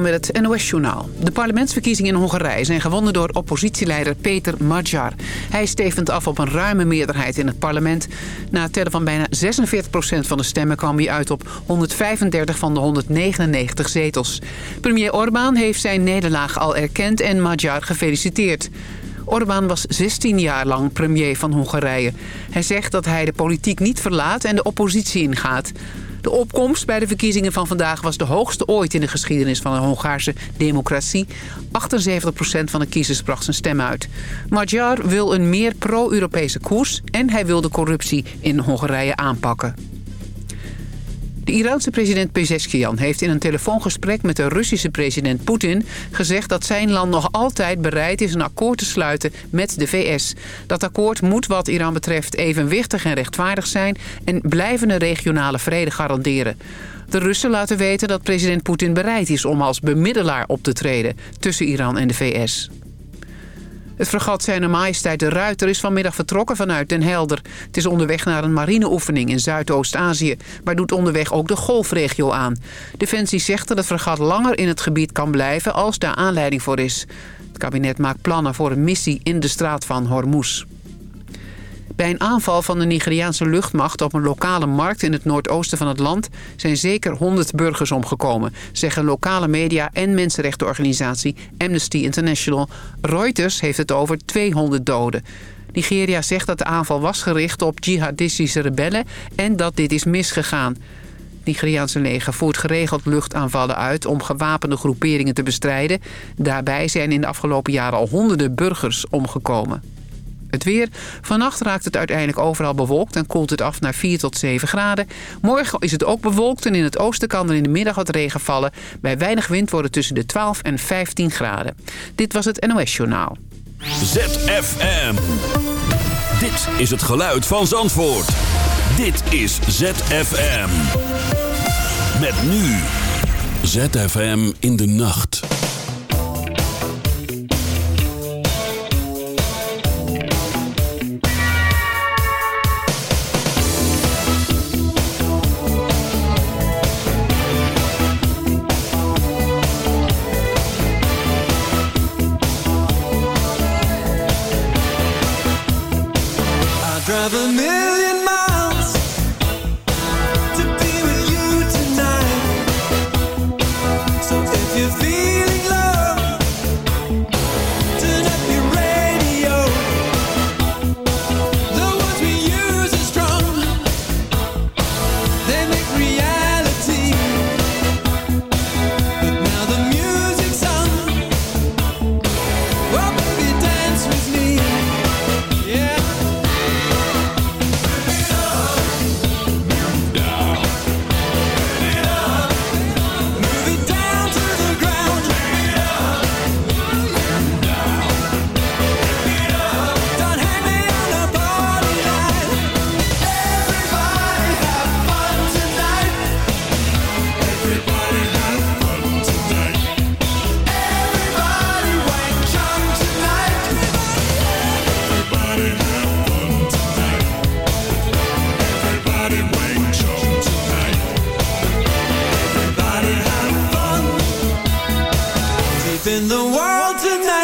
Met het NOS-journaal. De parlementsverkiezingen in Hongarije zijn gewonnen door oppositieleider Peter Magyar. Hij stevend af op een ruime meerderheid in het parlement. Na het tellen van bijna 46% van de stemmen kwam hij uit op 135 van de 199 zetels. Premier Orbán heeft zijn nederlaag al erkend en Magyar gefeliciteerd. Orbán was 16 jaar lang premier van Hongarije. Hij zegt dat hij de politiek niet verlaat en de oppositie ingaat. De opkomst bij de verkiezingen van vandaag was de hoogste ooit in de geschiedenis van de Hongaarse democratie. 78% van de kiezers bracht zijn stem uit. Magyar wil een meer pro-Europese koers en hij wil de corruptie in Hongarije aanpakken. De Iraanse president Pezeshkian heeft in een telefoongesprek met de Russische president Poetin gezegd dat zijn land nog altijd bereid is een akkoord te sluiten met de VS. Dat akkoord moet wat Iran betreft evenwichtig en rechtvaardig zijn en blijvende regionale vrede garanderen. De Russen laten weten dat president Poetin bereid is om als bemiddelaar op te treden tussen Iran en de VS. Het fregat Zijne Majesteit de Ruiter is vanmiddag vertrokken vanuit Den Helder. Het is onderweg naar een marineoefening in Zuidoost-Azië... maar doet onderweg ook de golfregio aan. Defensie zegt dat het fregat langer in het gebied kan blijven als daar aanleiding voor is. Het kabinet maakt plannen voor een missie in de straat van Hormuz. Bij een aanval van de Nigeriaanse luchtmacht op een lokale markt in het noordoosten van het land zijn zeker 100 burgers omgekomen, zeggen lokale media en mensenrechtenorganisatie Amnesty International. Reuters heeft het over 200 doden. Nigeria zegt dat de aanval was gericht op jihadistische rebellen en dat dit is misgegaan. Het Nigeriaanse leger voert geregeld luchtaanvallen uit om gewapende groeperingen te bestrijden. Daarbij zijn in de afgelopen jaren al honderden burgers omgekomen. Het weer. Vannacht raakt het uiteindelijk overal bewolkt en koelt het af naar 4 tot 7 graden. Morgen is het ook bewolkt en in het oosten kan er in de middag wat regen vallen. Bij weinig wind worden tussen de 12 en 15 graden. Dit was het NOS Journaal. ZFM. Dit is het geluid van Zandvoort. Dit is ZFM. Met nu. ZFM in de nacht. Drive a in the world tonight.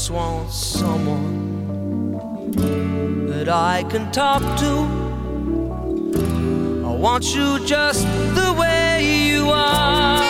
just want someone that I can talk to. I want you just the way you are.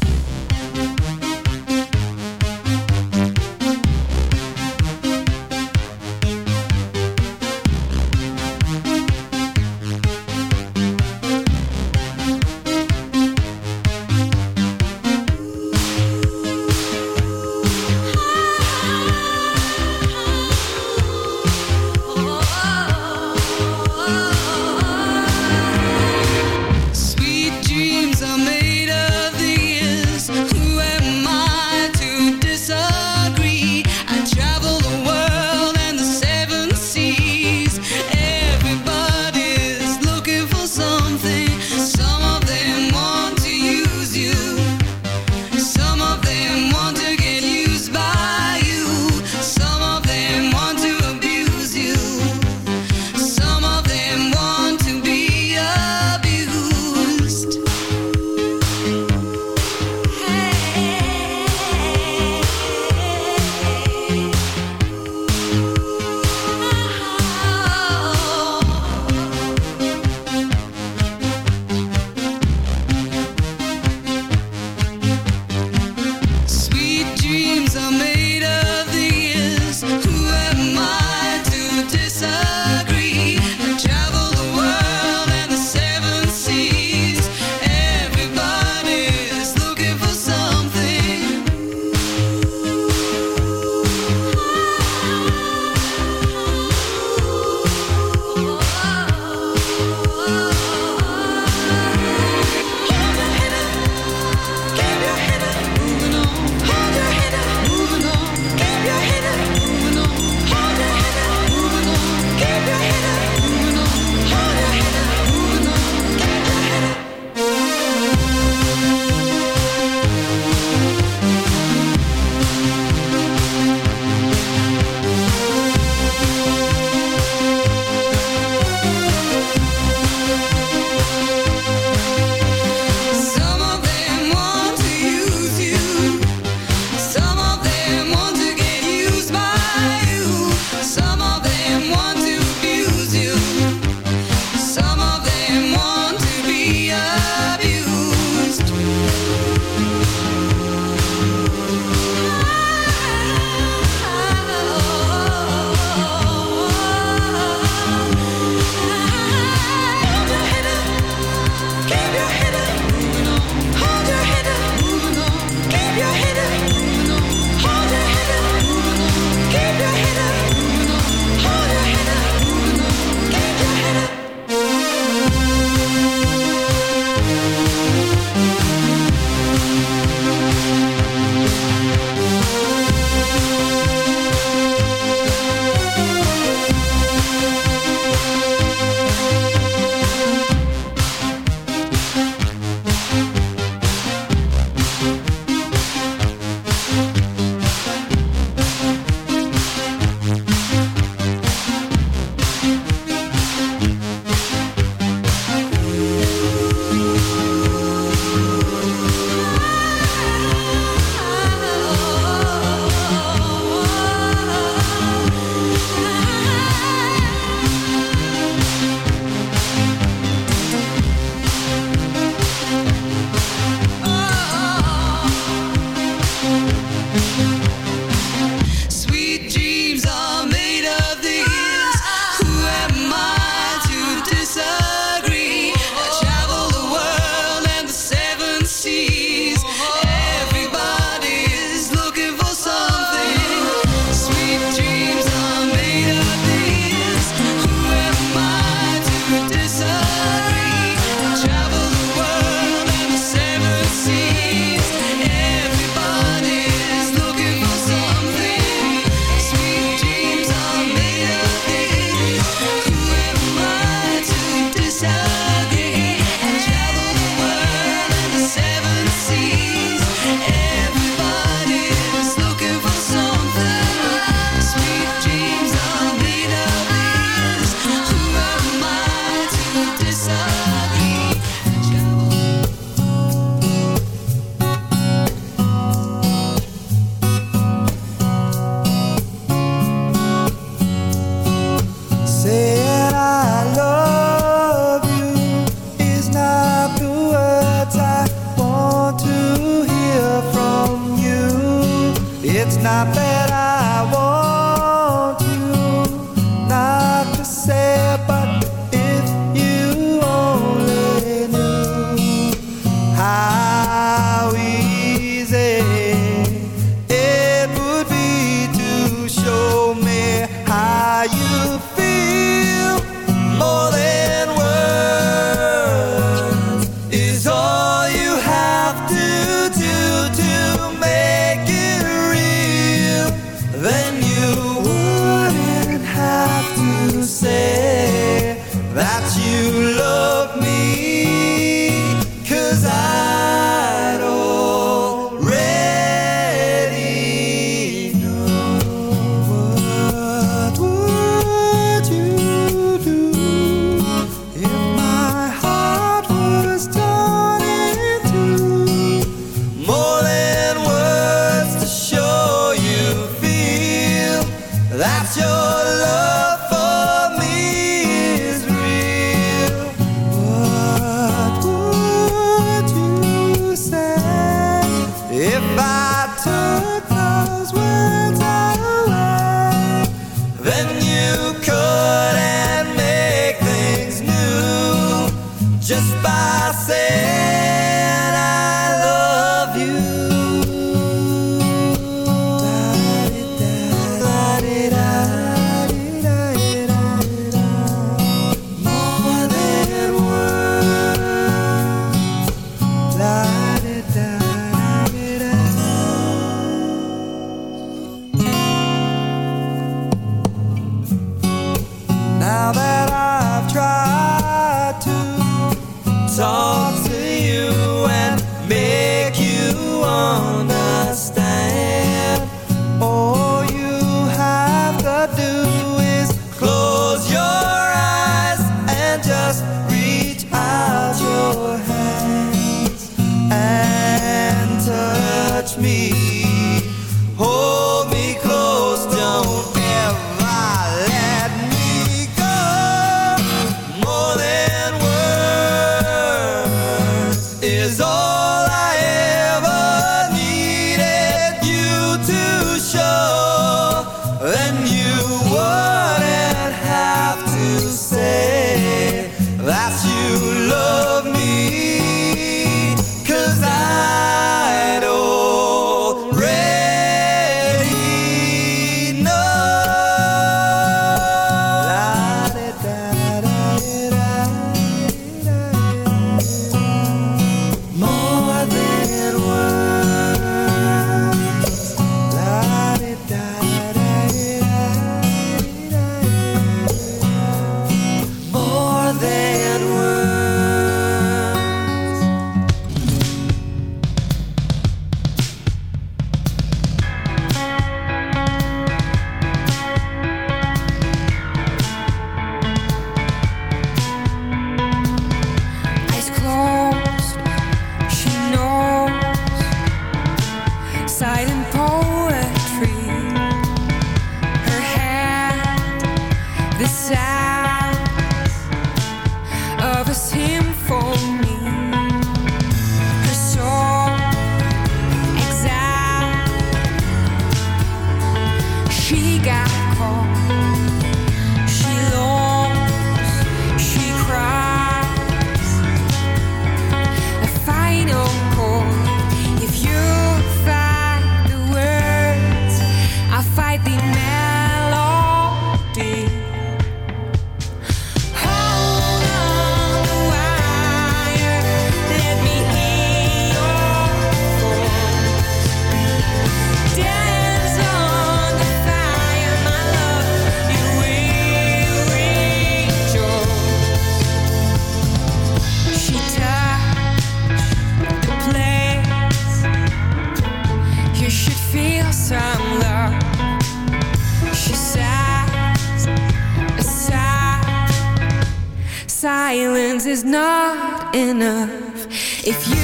If you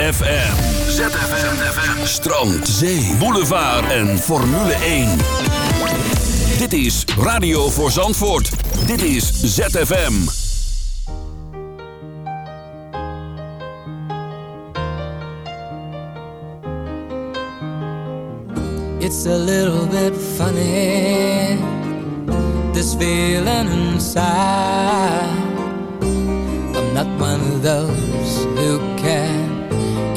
ZFM. ZFM. Strand, zee, boulevard en Formule 1. Dit is Radio voor Zandvoort. Dit is ZFM. It's a little bit funny, this feeling inside. I'm not one of those who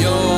yo.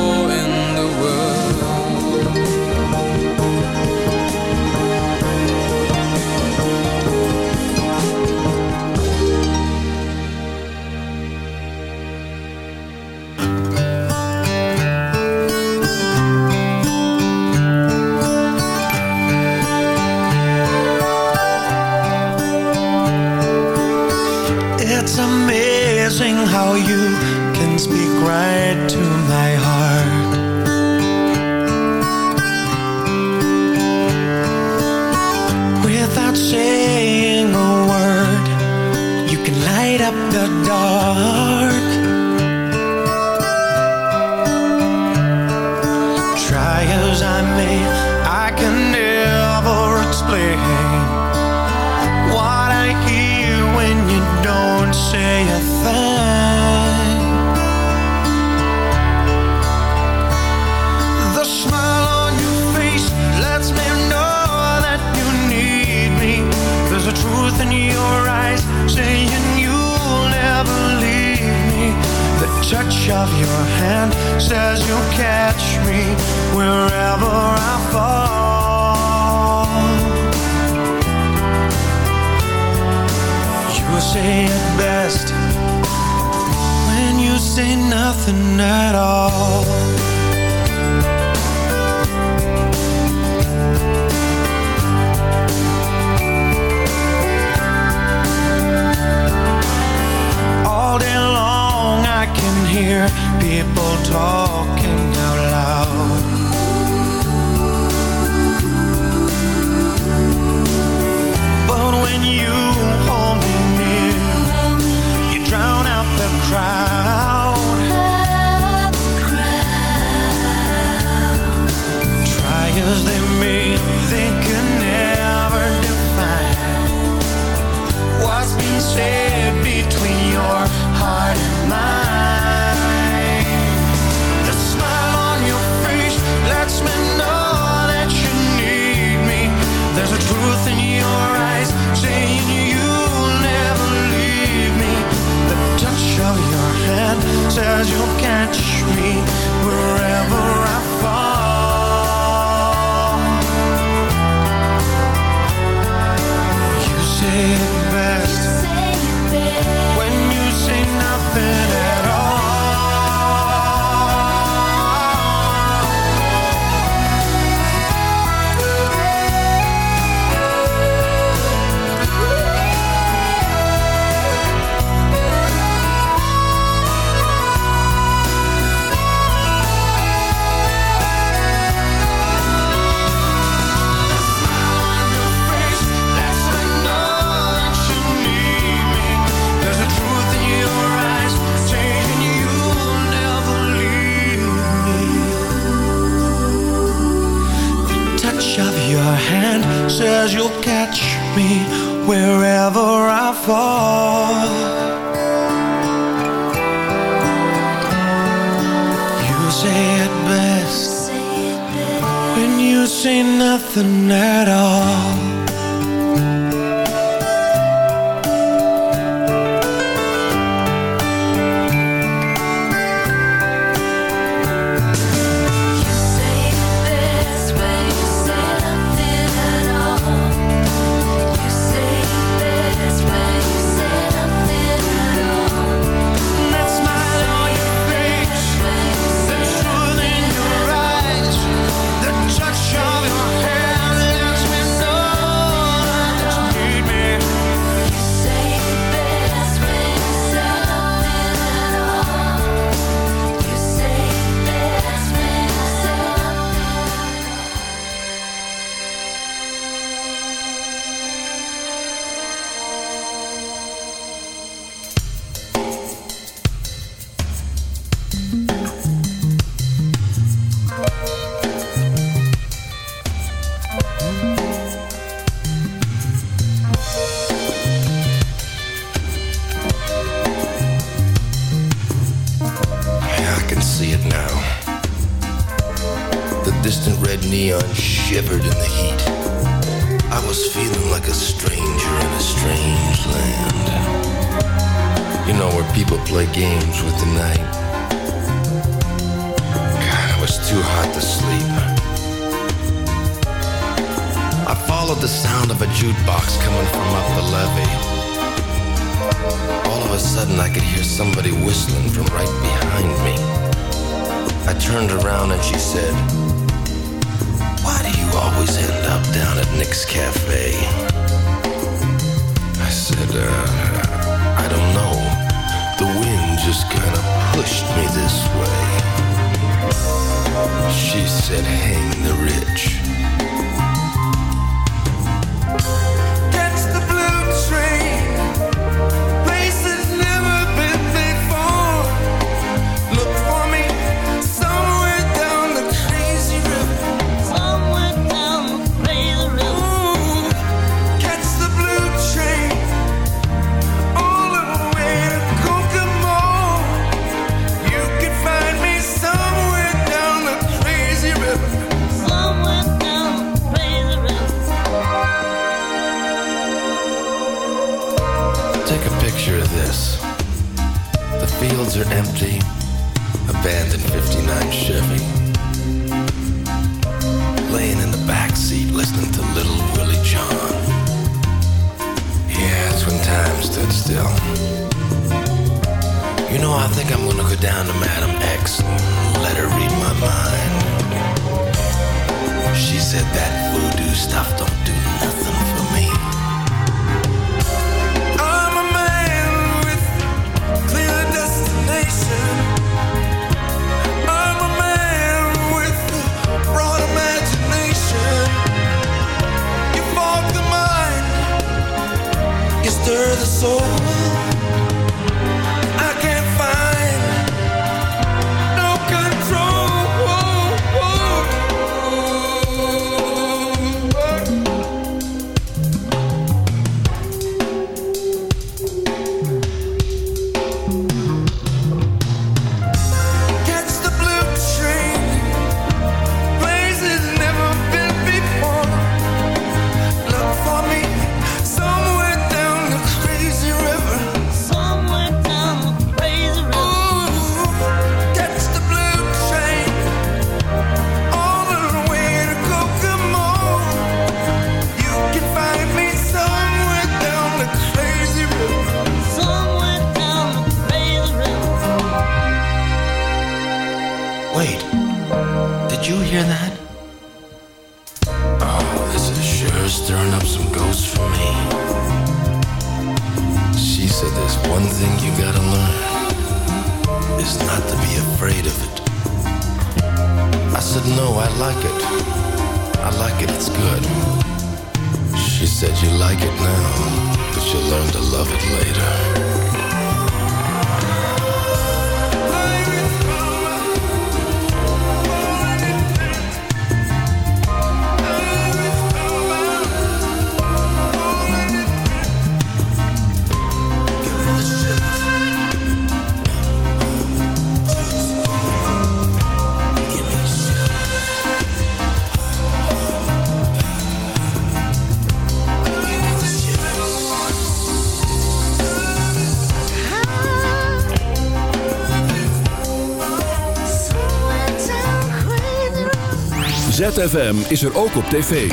ZFM is er ook op tv.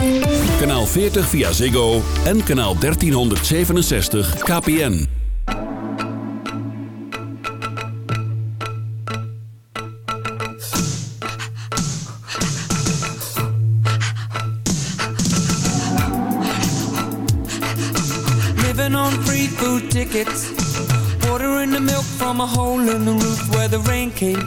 Kanaal 40 via Ziggo en kanaal 1367 KPN. Living on free food tickets. Ordering the milk from a hole in the roof where the rain came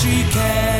She can.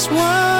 this world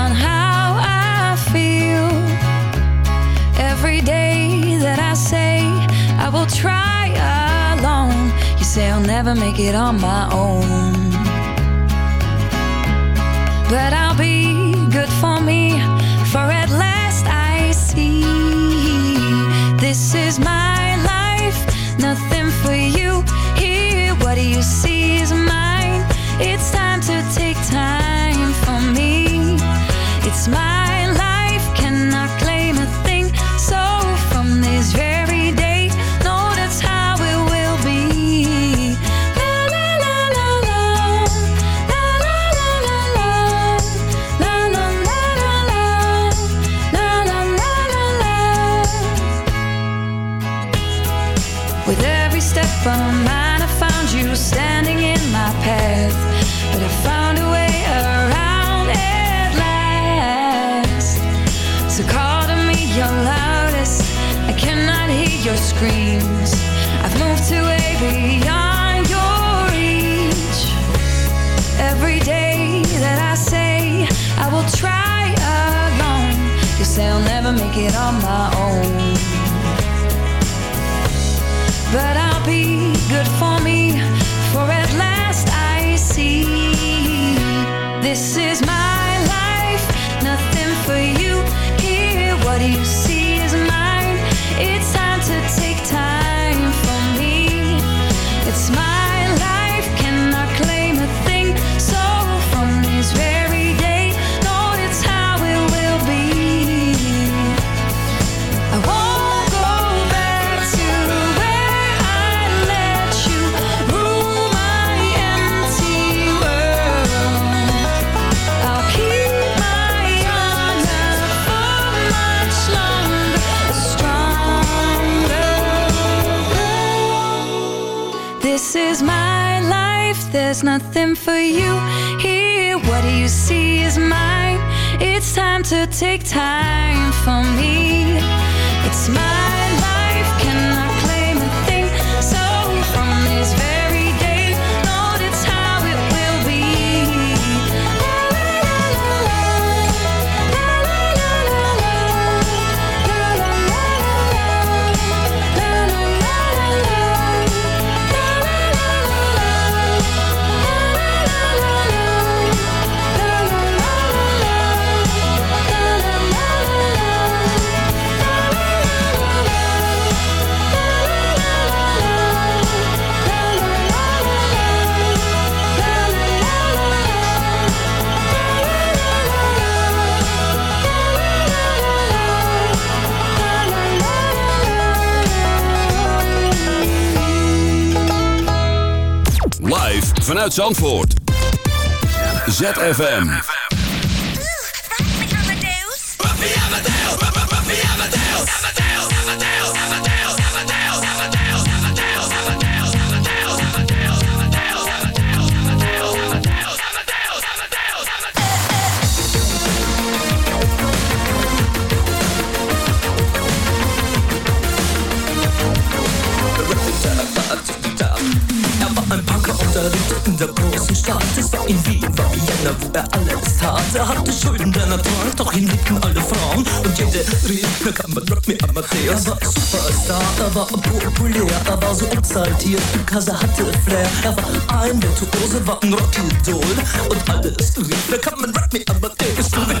on how I feel. Every day that I say I will try alone, you say I'll never make it on my own. But I'll be good for me to take time for me. Vanuit Zandvoort. ZFM. Stadt. Es war in Vienna, wo er alles tat. Er hatte Schulden, der Natur, doch ihn liebten alle Frauen. Und jede rief, na kann man Rock me Amadeus. Er war Superstar, er war populär, er war so exaltiert, because er hatte Flair. Er war ein Virtuose, war ein Rockidol. Und alles rief, na kann man Rock me Amadeus. Du mit